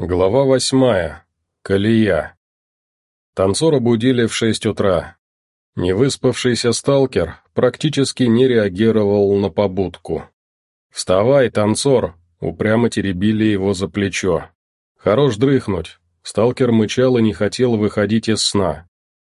Глава восьмая. Колея. Танцора будили в шесть утра. Невыспавшийся сталкер практически не реагировал на побудку. «Вставай, танцор!» — упрямо теребили его за плечо. «Хорош дрыхнуть!» Сталкер мычал и не хотел выходить из сна.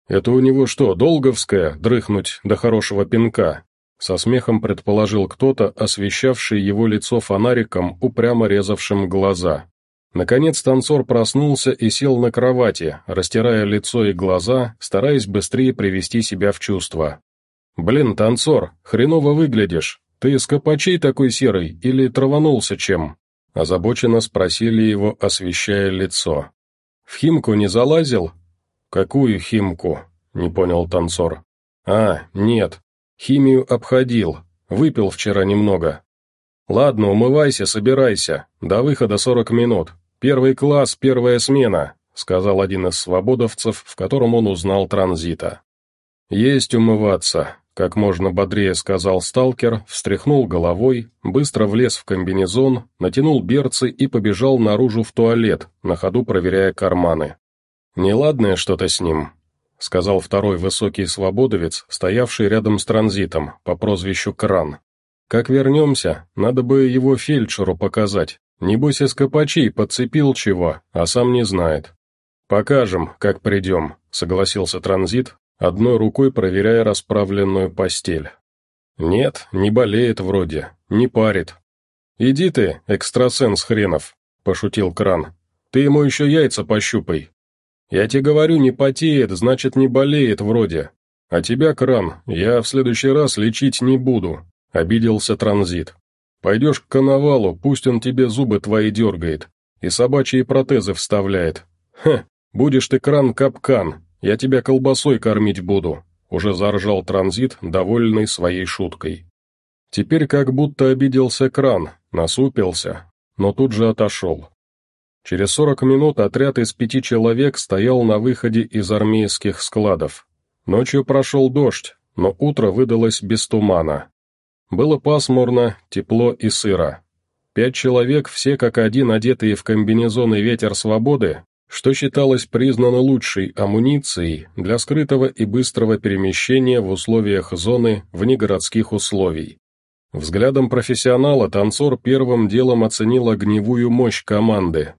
«Это у него что, долговская, дрыхнуть до хорошего пинка?» Со смехом предположил кто-то, освещавший его лицо фонариком, упрямо резавшим глаза. Наконец танцор проснулся и сел на кровати, растирая лицо и глаза, стараясь быстрее привести себя в чувство. «Блин, танцор, хреново выглядишь. Ты из копачей такой серый или траванулся чем?» Озабоченно спросили его, освещая лицо. «В химку не залазил?» «Какую химку?» — не понял танцор. «А, нет. Химию обходил. Выпил вчера немного. «Ладно, умывайся, собирайся. До выхода сорок минут. Первый класс, первая смена», — сказал один из свободовцев, в котором он узнал транзита. «Есть умываться», — как можно бодрее сказал сталкер, встряхнул головой, быстро влез в комбинезон, натянул берцы и побежал наружу в туалет, на ходу проверяя карманы. «Неладное что-то с ним», — сказал второй высокий свободовец, стоявший рядом с транзитом, по прозвищу Кран. Как вернемся, надо бы его фельдшеру показать. Небось из копачей подцепил чего, а сам не знает. «Покажем, как придем», — согласился транзит, одной рукой проверяя расправленную постель. «Нет, не болеет вроде, не парит». «Иди ты, экстрасенс хренов», — пошутил Кран. «Ты ему еще яйца пощупай». «Я тебе говорю, не потеет, значит, не болеет вроде. А тебя, Кран, я в следующий раз лечить не буду, — обиделся транзит. «Пойдешь к коновалу, пусть он тебе зубы твои дергает и собачьи протезы вставляет. Хе, будешь ты кран-капкан, я тебя колбасой кормить буду», — уже заржал транзит, довольный своей шуткой. Теперь как будто обиделся кран, насупился, но тут же отошел. Через сорок минут отряд из пяти человек стоял на выходе из армейских складов. Ночью прошел дождь, но утро выдалось без тумана. Было пасмурно, тепло и сыро. Пять человек, все как один одетые в комбинезоны «Ветер свободы», что считалось признано лучшей амуницией для скрытого и быстрого перемещения в условиях зоны вне городских условий. Взглядом профессионала танцор первым делом оценил огневую мощь команды.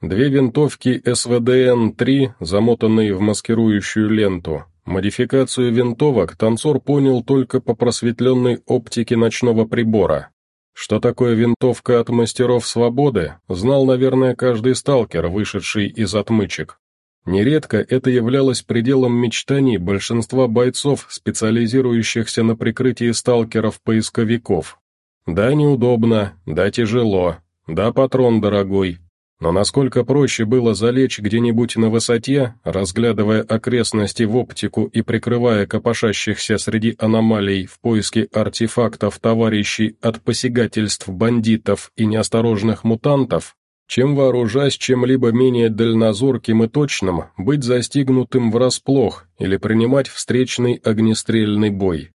Две винтовки СВДН-3, замотанные в маскирующую ленту, Модификацию винтовок танцор понял только по просветленной оптике ночного прибора. Что такое винтовка от мастеров свободы, знал, наверное, каждый сталкер, вышедший из отмычек. Нередко это являлось пределом мечтаний большинства бойцов, специализирующихся на прикрытии сталкеров-поисковиков. Да, неудобно, да, тяжело, да, патрон дорогой, но насколько проще было залечь где-нибудь на высоте, разглядывая окрестности в оптику и прикрывая копошащихся среди аномалий в поиске артефактов товарищей от посягательств бандитов и неосторожных мутантов, чем вооружаясь чем-либо менее дальнозорким и точным, быть застигнутым врасплох или принимать встречный огнестрельный бой.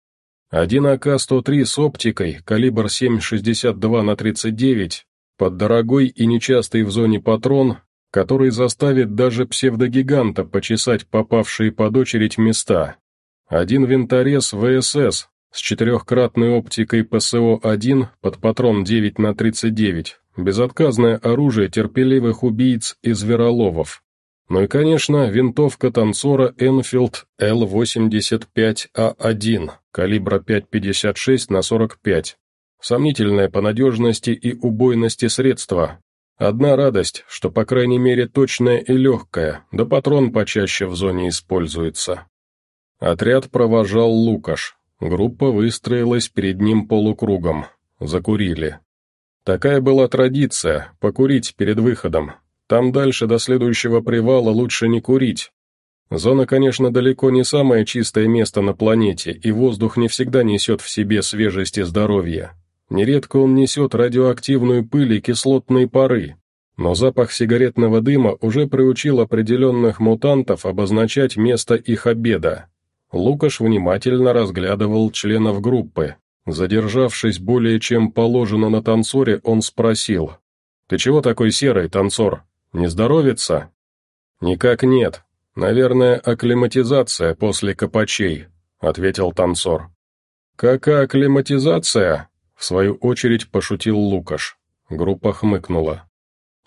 Один АК-103 с оптикой, калибр 7,62 на 39, под дорогой и нечастый в зоне патрон, который заставит даже псевдогиганта почесать попавшие под очередь места. Один винторез ВСС с четырехкратной оптикой ПСО-1 под патрон 9 на 39, безотказное оружие терпеливых убийц и звероловов. Ну и, конечно, винтовка танцора Enfield L85A1 калибра 5,56 на 45, Сомнительное по надежности и убойности средства. Одна радость, что по крайней мере точное и легкое, да патрон почаще в зоне используется. Отряд провожал Лукаш. Группа выстроилась перед ним полукругом. Закурили. Такая была традиция – покурить перед выходом. Там дальше до следующего привала лучше не курить. Зона, конечно, далеко не самое чистое место на планете, и воздух не всегда несет в себе свежесть и здоровье. Нередко он несет радиоактивную пыль и кислотные пары, но запах сигаретного дыма уже приучил определенных мутантов обозначать место их обеда. Лукаш внимательно разглядывал членов группы. Задержавшись более чем положено на танцоре, он спросил. «Ты чего такой серый, танцор? Не здоровится?» «Никак нет. Наверное, акклиматизация после копачей», — ответил танцор. «Какая акклиматизация?» — свою очередь пошутил Лукаш. Группа хмыкнула.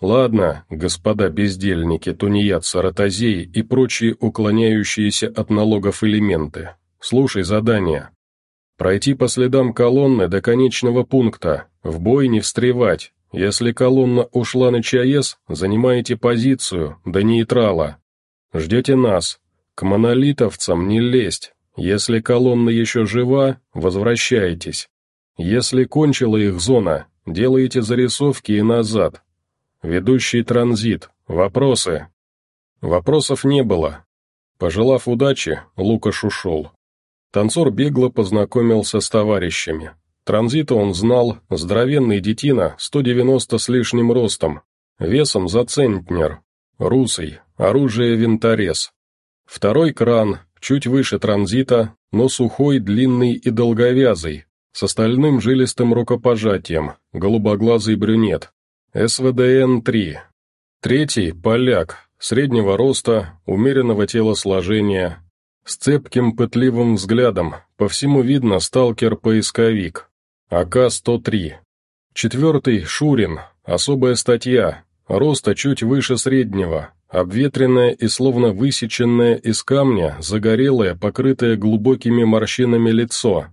«Ладно, господа бездельники, тунеядцы, ротозеи и прочие уклоняющиеся от налогов элементы. Слушай задание. Пройти по следам колонны до конечного пункта, в бой не встревать. Если колонна ушла на ЧАЭС, занимаете позицию, до нейтрала. Ждете нас. К монолитовцам не лезть. Если колонна еще жива, возвращайтесь. Если кончила их зона, делаете зарисовки и назад. Ведущий транзит. Вопросы? Вопросов не было. Пожелав удачи, Лукаш ушел. Танцор бегло познакомился с товарищами. Транзита он знал, здоровенный детина, 190 с лишним ростом, весом за центнер, русый, оружие винторез. Второй кран, чуть выше транзита, но сухой, длинный и долговязый, с остальным жилистым рукопожатием, голубоглазый брюнет. СВДН-3. Третий – поляк, среднего роста, умеренного телосложения, с цепким пытливым взглядом, по всему видно сталкер-поисковик. АК-103. Четвертый – Шурин, особая статья, роста чуть выше среднего, обветренное и словно высеченное из камня, загорелое, покрытое глубокими морщинами лицо,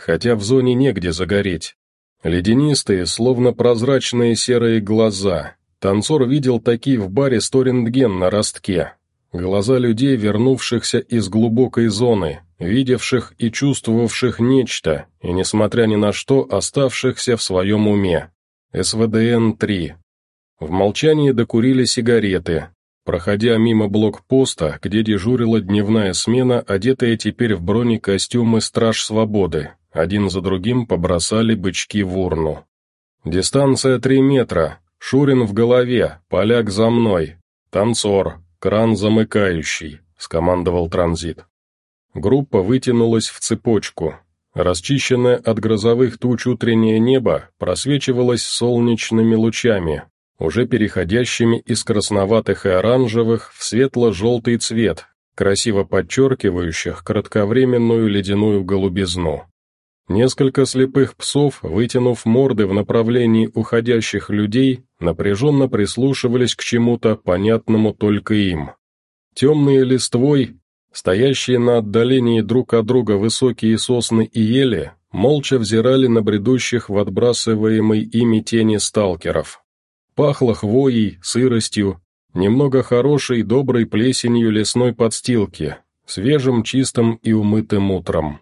хотя в зоне негде загореть. Ледянистые, словно прозрачные серые глаза. Танцор видел такие в баре Сторинген на ростке, Глаза людей, вернувшихся из глубокой зоны, видевших и чувствовавших нечто, и, несмотря ни на что, оставшихся в своем уме. СВДН-3. В молчании докурили сигареты. Проходя мимо блокпоста, где дежурила дневная смена, одетые теперь в бронекостюмы «Страж Свободы», один за другим побросали бычки в урну. «Дистанция три метра. Шурин в голове, поляк за мной. Танцор, «Кран замыкающий», — скомандовал транзит. Группа вытянулась в цепочку. Расчищенное от грозовых туч утреннее небо просвечивалось солнечными лучами, уже переходящими из красноватых и оранжевых в светло-желтый цвет, красиво подчеркивающих кратковременную ледяную голубизну. Несколько слепых псов, вытянув морды в направлении уходящих людей, напряженно прислушивались к чему-то, понятному только им. Темные листвой, стоящие на отдалении друг от друга высокие сосны и ели, молча взирали на бредущих в отбрасываемой ими тени сталкеров. Пахло хвоей, сыростью, немного хорошей, доброй плесенью лесной подстилки, свежим, чистым и умытым утром.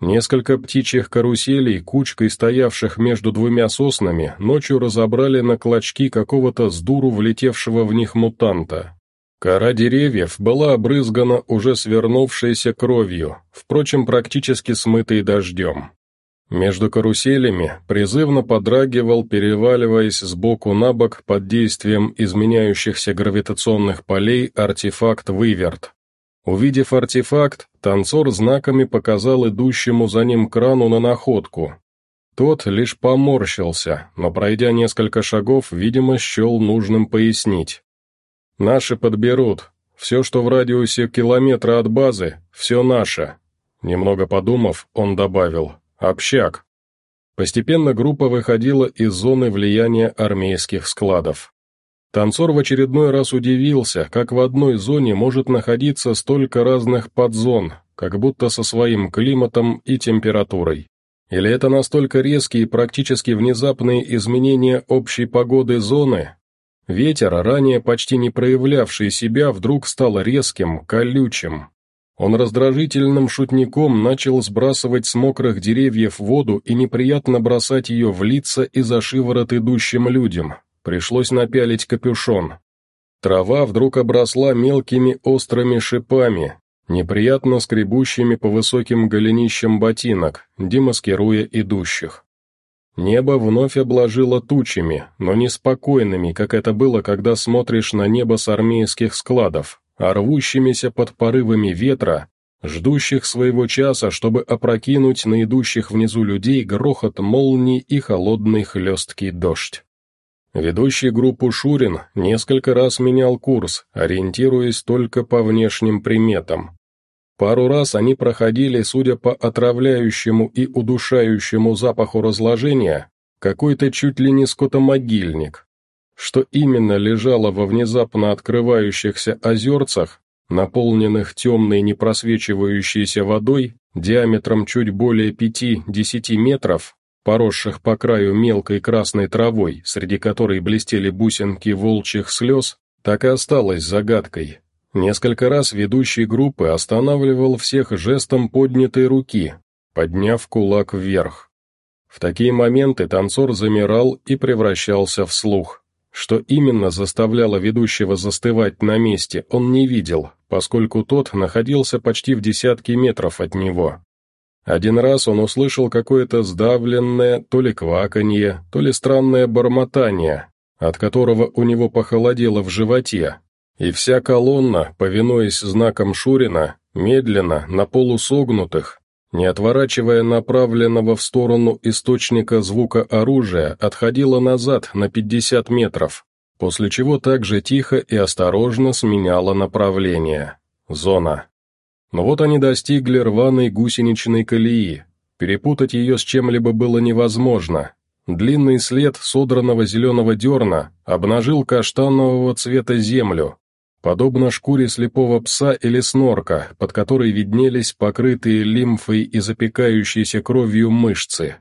Несколько птичьих каруселей, кучкой стоявших между двумя соснами, ночью разобрали на клочки какого-то с дуру влетевшего в них мутанта. Кора деревьев была обрызгана уже свернувшейся кровью, впрочем, практически смытой дождем. Между каруселями призывно подрагивал, переваливаясь сбоку на бок под действием изменяющихся гравитационных полей артефакт «Выверт», Увидев артефакт, танцор знаками показал идущему за ним крану на находку. Тот лишь поморщился, но пройдя несколько шагов, видимо, счел нужным пояснить. «Наши подберут. Все, что в радиусе километра от базы, все наше». Немного подумав, он добавил «Общак». Постепенно группа выходила из зоны влияния армейских складов. Танцор в очередной раз удивился, как в одной зоне может находиться столько разных подзон, как будто со своим климатом и температурой. Или это настолько резкие и практически внезапные изменения общей погоды зоны? Ветер, ранее почти не проявлявший себя, вдруг стал резким, колючим. Он раздражительным шутником начал сбрасывать с мокрых деревьев воду и неприятно бросать ее в лица и за шиворот идущим людям, Пришлось напялить капюшон. Трава вдруг обросла мелкими острыми шипами, неприятно скребущими по высоким голенищам ботинок, демаскируя идущих. Небо вновь обложило тучами, но не спокойными, как это было, когда смотришь на небо с армейских складов, а рвущимися под порывами ветра, ждущих своего часа, чтобы опрокинуть на идущих внизу людей грохот молний и холодный хлесткий дождь. Ведущий группу Шурин несколько раз менял курс, ориентируясь только по внешним приметам. Пару раз они проходили, судя по отравляющему и удушающему запаху разложения, какой-то чуть ли не скотомогильник. Что именно лежало во внезапно открывающихся озерцах, наполненных темной непросвечивающейся водой, диаметром чуть более 5-10 метров, поросших по краю мелкой красной травой, среди которой блестели бусинки волчьих слез, так и осталось загадкой. Несколько раз ведущий группы останавливал всех жестом поднятой руки, подняв кулак вверх. В такие моменты танцор замирал и превращался в слух. Что именно заставляло ведущего застывать на месте, он не видел, поскольку тот находился почти в десятке метров от него. Один раз он услышал какое-то сдавленное то ли кваканье, то ли странное бормотание, от которого у него похолодело в животе, и вся колонна, повинуясь знакам Шурина, медленно, на полусогнутых, не отворачивая направленного в сторону источника звука оружия, отходила назад на 50 метров, после чего также тихо и осторожно сменяла направление. Зона. Но вот они достигли рваной гусеничной колеи. Перепутать ее с чем-либо было невозможно. Длинный след содранного зеленого дерна обнажил каштанового цвета землю, подобно шкуре слепого пса или снорка, под которой виднелись покрытые лимфой и запекающейся кровью мышцы.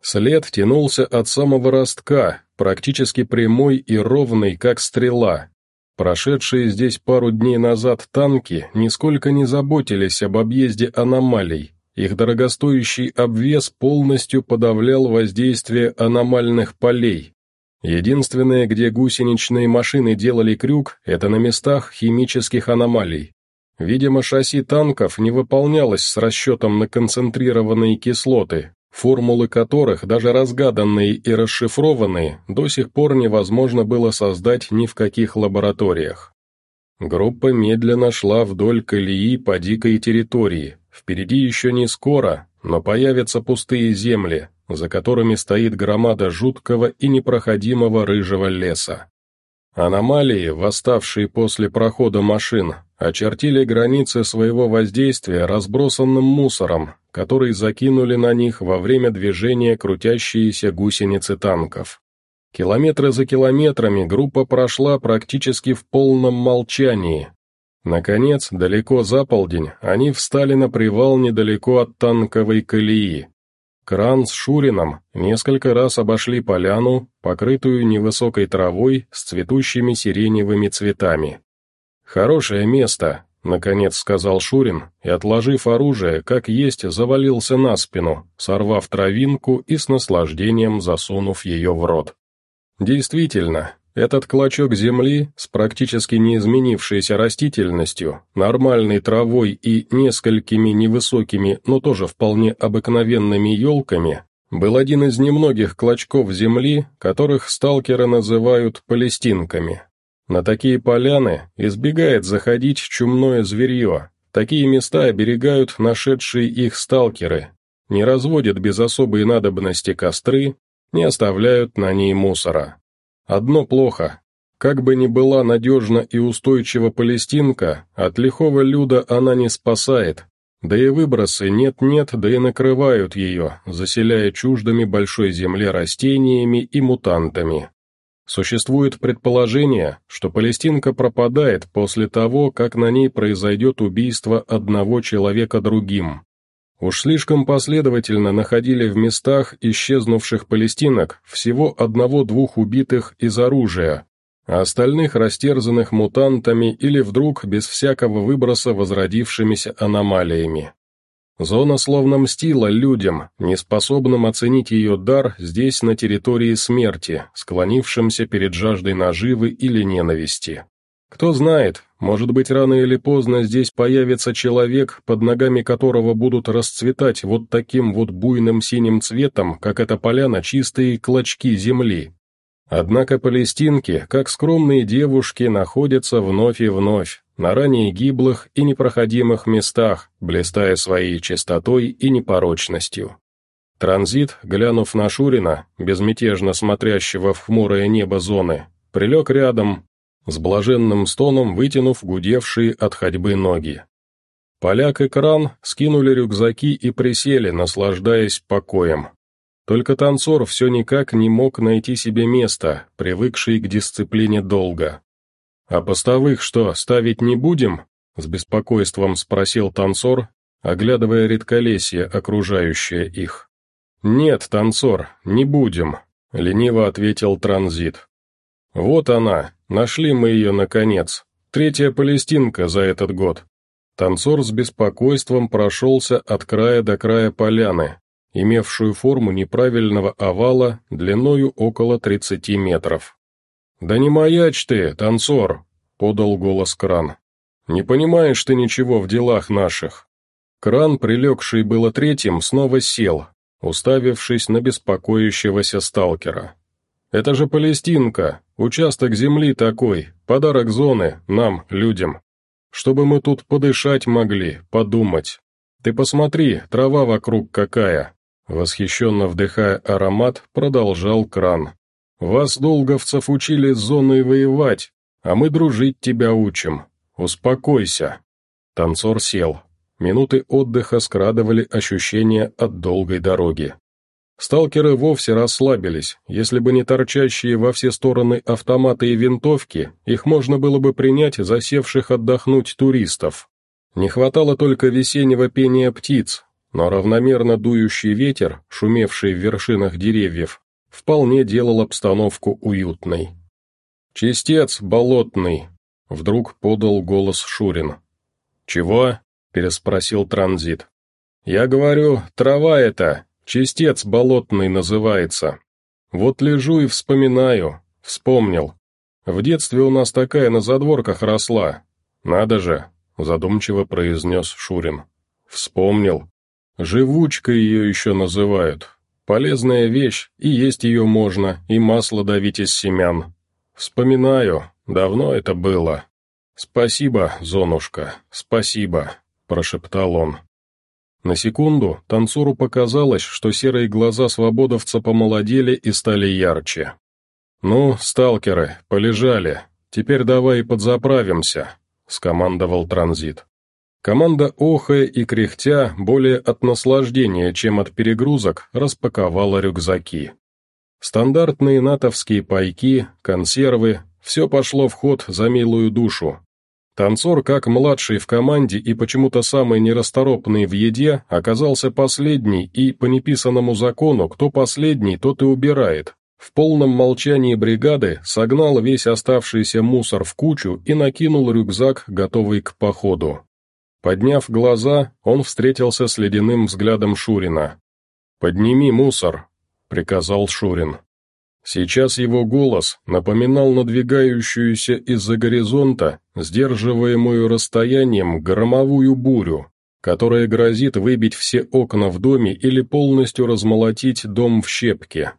След тянулся от самого ростка, практически прямой и ровный, как стрела, Прошедшие здесь пару дней назад танки нисколько не заботились об объезде аномалий. Их дорогостоящий обвес полностью подавлял воздействие аномальных полей. Единственное, где гусеничные машины делали крюк, это на местах химических аномалий. Видимо, шасси танков не выполнялось с расчетом на концентрированные кислоты, формулы которых, даже разгаданные и расшифрованные, до сих пор невозможно было создать ни в каких лабораториях. Группа медленно шла вдоль колеи по дикой территории. Впереди еще не скоро, но появятся пустые земли, за которыми стоит громада жуткого и непроходимого рыжего леса. Аномалии, восставшие после прохода машин, очертили границы своего воздействия разбросанным мусором, который закинули на них во время движения крутящиеся гусеницы танков. Километры за километрами группа прошла практически в полном молчании. Наконец, далеко за полдень, они встали на привал недалеко от танковой колеи. Кран с Шурином несколько раз обошли поляну, покрытую невысокой травой с цветущими сиреневыми цветами. «Хорошее место», — наконец сказал Шурин, и, отложив оружие, как есть, завалился на спину, сорвав травинку и с наслаждением засунув ее в рот. Действительно, этот клочок земли с практически неизменившейся растительностью, нормальной травой и несколькими невысокими, но тоже вполне обыкновенными елками, был один из немногих клочков земли, которых сталкеры называют палестинками. На такие поляны избегает заходить чумное зверье, такие места оберегают нашедшие их сталкеры, не разводят без особой надобности костры, не оставляют на ней мусора. Одно плохо. Как бы ни была надежна и устойчива Палестинка, от лихого люда она не спасает. Да и выбросы нет-нет, да и накрывают ее, заселяя чуждыми большой земле растениями и мутантами. Существует предположение, что Палестинка пропадает после того, как на ней произойдет убийство одного человека другим. Уж слишком последовательно находили в местах исчезнувших палестинок всего одного-двух убитых из оружия, а остальных растерзанных мутантами или вдруг без всякого выброса возродившимися аномалиями. Зона словно мстила людям, неспособным оценить ее дар здесь, на территории смерти, склонившимся перед жаждой наживы или ненависти. Кто знает, может быть, рано или поздно здесь появится человек, под ногами которого будут расцветать вот таким вот буйным синим цветом, как эта поляна, чистые клочки земли. Однако палестинки, как скромные девушки, находятся вновь и вновь, на ранее гиблых и непроходимых местах, блистая своей чистотой и непорочностью. Транзит, глянув на Шурина, безмятежно смотрящего в хмурое небо зоны, прилег рядом, с блаженным стоном вытянув гудевшие от ходьбы ноги. Поляк и кран скинули рюкзаки и присели, наслаждаясь покоем. Только танцор все никак не мог найти себе места, привыкший к дисциплине долга. «А постовых что, ставить не будем?» — с беспокойством спросил танцор, оглядывая редколесье, окружающее их. «Нет, танцор, не будем», — лениво ответил транзит. «Вот она, нашли мы ее наконец, третья палестинка за этот год». Танцор с беспокойством прошелся от края до края поляны, имевшую форму неправильного овала длиною около 30 метров. «Да не маячь ты, танцор!» — подал голос кран. «Не понимаешь ты ничего в делах наших». Кран, прилегший было третьим, снова сел, уставившись на беспокоящегося сталкера. «Это же Палестинка, участок земли такой, подарок зоны, нам, людям. Чтобы мы тут подышать могли, подумать. Ты посмотри, трава вокруг какая, Восхищенно вдыхая аромат, продолжал кран. «Вас, долговцев, учили с зоной воевать, а мы дружить тебя учим. Успокойся». Танцор сел. Минуты отдыха скрадывали ощущения от долгой дороги. Сталкеры вовсе расслабились, если бы не торчащие во все стороны автоматы и винтовки, их можно было бы принять засевших отдохнуть туристов. Не хватало только весеннего пения птиц, но равномерно дующий ветер, шумевший в вершинах деревьев, вполне делал обстановку уютной. «Чистец болотный», — вдруг подал голос Шурин. «Чего?» — переспросил транзит. «Я говорю, трава это, чистец болотный называется. Вот лежу и вспоминаю, вспомнил. В детстве у нас такая на задворках росла. Надо же», — задумчиво произнес Шурин. «Вспомнил. Живучка ее еще называют. Полезная вещь, и есть ее можно, и масло давить из семян. Вспоминаю, давно это было. «Спасибо, Зонушка, спасибо», — прошептал он. На секунду танцору показалось, что серые глаза свободовца помолодели и стали ярче. «Ну, сталкеры, полежали, теперь давай подзаправимся», — скомандовал транзит. Команда, охая и кряхтя, более от наслаждения, чем от перегрузок, распаковала рюкзаки. Стандартные натовские пайки, консервы, все пошло в ход за милую душу. Танцор, как младший в команде и почему-то самый нерасторопный в еде, оказался последний и, по неписанному закону, кто последний, тот и убирает. В полном молчании бригады согнал весь оставшийся мусор в кучу и накинул рюкзак, готовый к походу. Подняв глаза, он встретился с ледяным взглядом Шурина. «Подними мусор», — приказал Шурин. Сейчас его голос напоминал надвигающуюся из-за горизонта, сдерживаемую расстоянием, громовую бурю, которая грозит выбить все окна в доме или полностью размолотить дом в щепки.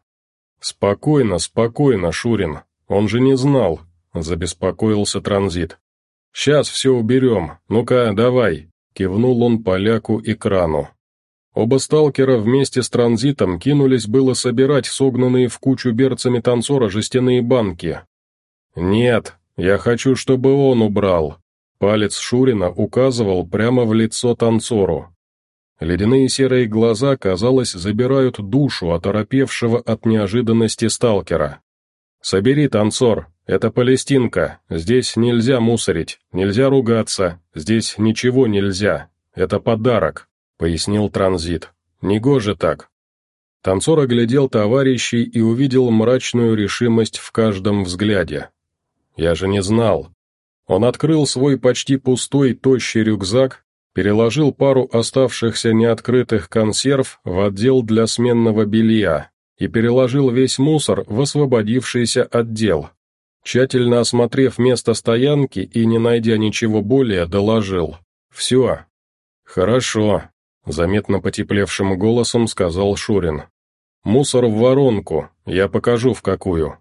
«Спокойно, спокойно, Шурин, он же не знал», — забеспокоился транзит. «Сейчас все уберем, ну-ка, давай», — кивнул он поляку и крану. Оба сталкера вместе с транзитом кинулись было собирать согнанные в кучу берцами танцора жестяные банки. «Нет, я хочу, чтобы он убрал», — палец Шурина указывал прямо в лицо танцору. Ледяные серые глаза, казалось, забирают душу оторопевшего от неожиданности сталкера. «Собери, танцор, это Палестинка, здесь нельзя мусорить, нельзя ругаться, здесь ничего нельзя, это подарок», — пояснил транзит. «Негоже так». Танцор оглядел товарищей и увидел мрачную решимость в каждом взгляде. «Я же не знал». Он открыл свой почти пустой тощий рюкзак, переложил пару оставшихся неоткрытых консерв в отдел для сменного белья и переложил весь мусор в освободившийся отдел. Тщательно осмотрев место стоянки и не найдя ничего более, доложил. «Все». «Хорошо», — заметно потеплевшим голосом сказал Шурин. «Мусор в воронку, я покажу в какую».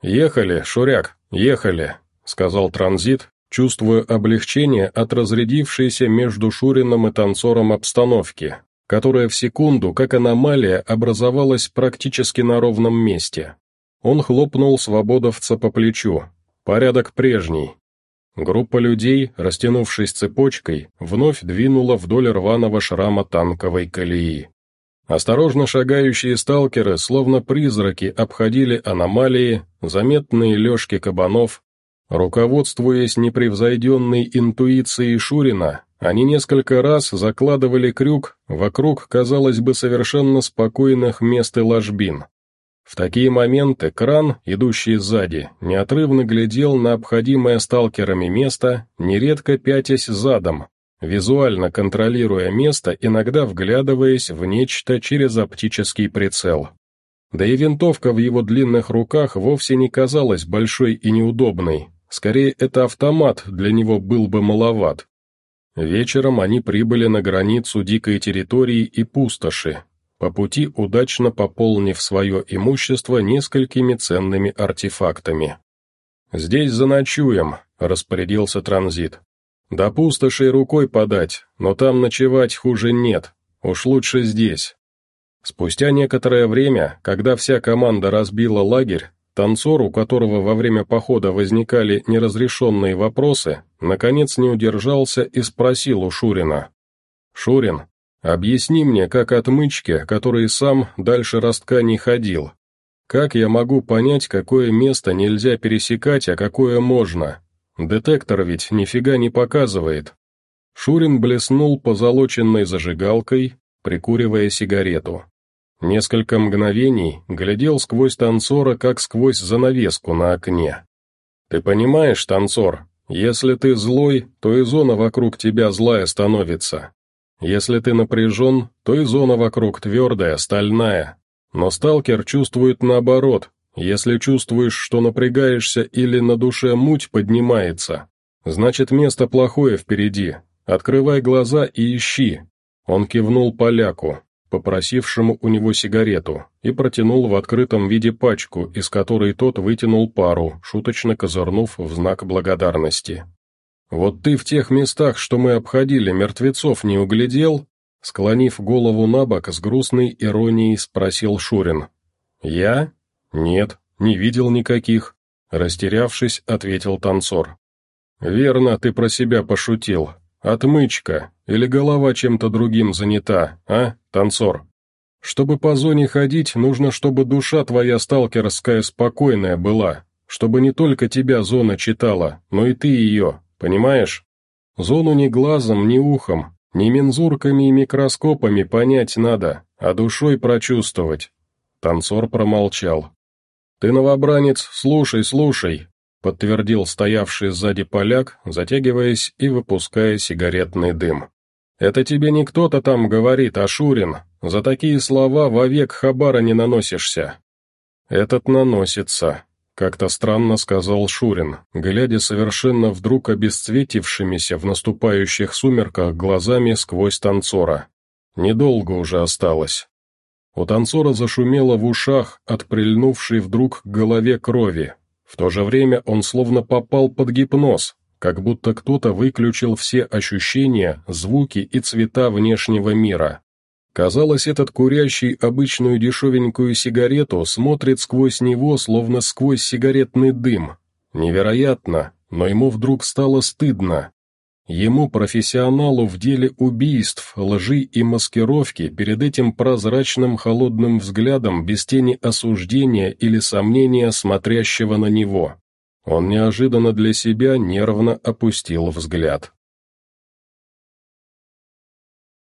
«Ехали, Шуряк, ехали», — сказал транзит, чувствуя облегчение от разрядившейся между Шурином и танцором обстановки, которая в секунду, как аномалия, образовалась практически на ровном месте. Он хлопнул свободовца по плечу. Порядок прежний. Группа людей, растянувшись цепочкой, вновь двинула вдоль рваного шрама танковой колеи. Осторожно шагающие сталкеры, словно призраки, обходили аномалии, заметные лёжки кабанов. Руководствуясь непревзойденной интуицией Шурина, они несколько раз закладывали крюк вокруг, казалось бы, совершенно спокойных мест и ложбин. В такие моменты кран, идущий сзади, неотрывно глядел на обходимое сталкерами место, нередко пятясь задом, визуально контролируя место, иногда вглядываясь в нечто через оптический прицел. Да и винтовка в его длинных руках вовсе не казалась большой и неудобной, скорее это автомат для него был бы маловат. Вечером они прибыли на границу дикой территории и пустоши, по пути удачно пополнив свое имущество несколькими ценными артефактами. «Здесь заночуем», — распорядился транзит. «До пустоши рукой подать, но там ночевать хуже нет, уж лучше здесь». Спустя некоторое время, когда вся команда разбила лагерь, танцор, у которого во время похода возникали неразрешенные вопросы, наконец не удержался и спросил у Шурина. «Шурин, Объясни мне, как отмычке, который сам дальше ростка не ходил. Как я могу понять, какое место нельзя пересекать, а какое можно? Детектор ведь нифига не показывает. Шурин блеснул позолоченной зажигалкой, прикуривая сигарету. Несколько мгновений глядел сквозь танцора, как сквозь занавеску на окне. «Ты понимаешь, танцор, если ты злой, то и зона вокруг тебя злая становится. Если ты напряжен, то и зона вокруг твердая, стальная. Но сталкер чувствует наоборот. Если чувствуешь, что напрягаешься или на душе муть поднимается, значит место плохое впереди. Открывай глаза и ищи. Он кивнул поляку, попросившему у него сигарету, и протянул в открытом виде пачку, из которой тот вытянул пару, шуточно козырнув в знак благодарности. «Вот ты в тех местах, что мы обходили, мертвецов не углядел?» Склонив голову на бок, с грустной иронией спросил Шурин. «Я? Нет, не видел никаких», — растерявшись, ответил танцор. «Верно, ты про себя пошутил. Отмычка, или голова чем-то другим занята, а, танцор? Чтобы по зоне ходить, нужно, чтобы душа твоя сталкерская спокойная была, чтобы не только тебя зона читала, но и ты ее, Понимаешь? Зону ни глазом, ни ухом, ни мензурками и микроскопами понять надо, а душой прочувствовать. Танцор промолчал. «Ты, новобранец, слушай, слушай», — подтвердил стоявший сзади поляк, затягиваясь и выпуская сигаретный дым. «Это тебе не кто-то там говорит, а Шурин. За такие слова вовек хабара не наносишься». «Этот наносится», как-то странно сказал Шурин, глядя совершенно вдруг обесцветившимися в наступающих сумерках глазами сквозь танцора. Недолго уже осталось. У танцора зашумело в ушах от прильнувшей вдруг к голове крови. В то же время он словно попал под гипноз, как будто кто-то выключил все ощущения, звуки и цвета внешнего мира. Казалось, этот курящий обычную дешевенькую сигарету смотрит сквозь него, словно сквозь сигаретный дым. Невероятно, но ему вдруг стало стыдно. Ему, профессионалу в деле убийств, лжи и маскировки, перед этим прозрачным холодным взглядом без тени осуждения или сомнения смотрящего на него. Он неожиданно для себя нервно опустил взгляд.